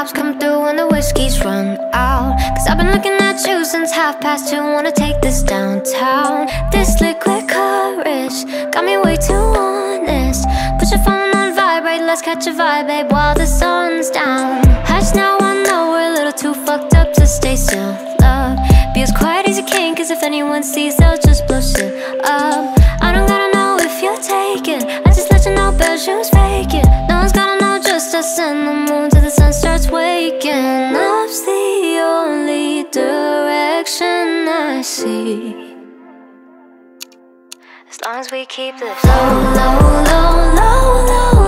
cops come through when the whiskey's run out. Cause I've been looking at you since half past two. Wanna take this downtown. This liquid courage got me way too honest. Put your phone on vibrate, let's catch a vibe, babe, while the sun's down. Hush now, I know we're a little too fucked up to stay still. Love, be as quiet as you can, cause if anyone sees, they'll and the moon till the sun starts waking. Up's the only direction I see. As long as we keep this low, low, low, low, low,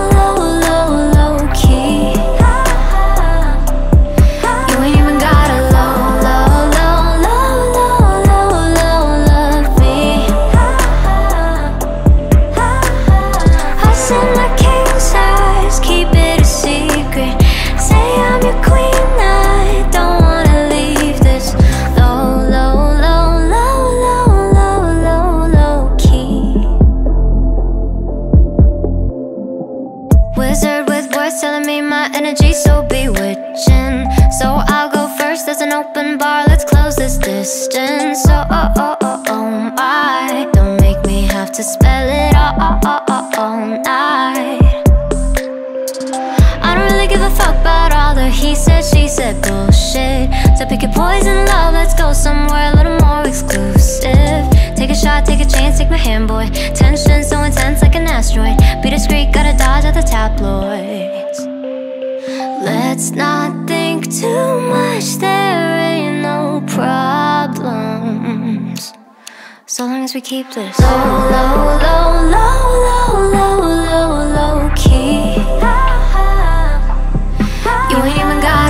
me my energy so bewitching. So I'll go first. There's an open bar. Let's close this distance. Oh oh oh oh oh my! Don't make me have to spell it all, all, all, all, all night. I don't really give a fuck about all the he said, she said bullshit. So pick your poison, love. Let's go somewhere a little more exclusive. Take a shot, take a chance, take my hand, boy. Tension so intense like an asteroid. Be discreet, gotta dodge at the tabloids. Let's not think too much, there ain't no problems. So long as we keep this low, low, low, low, low, low, low, low key. You ain't even got.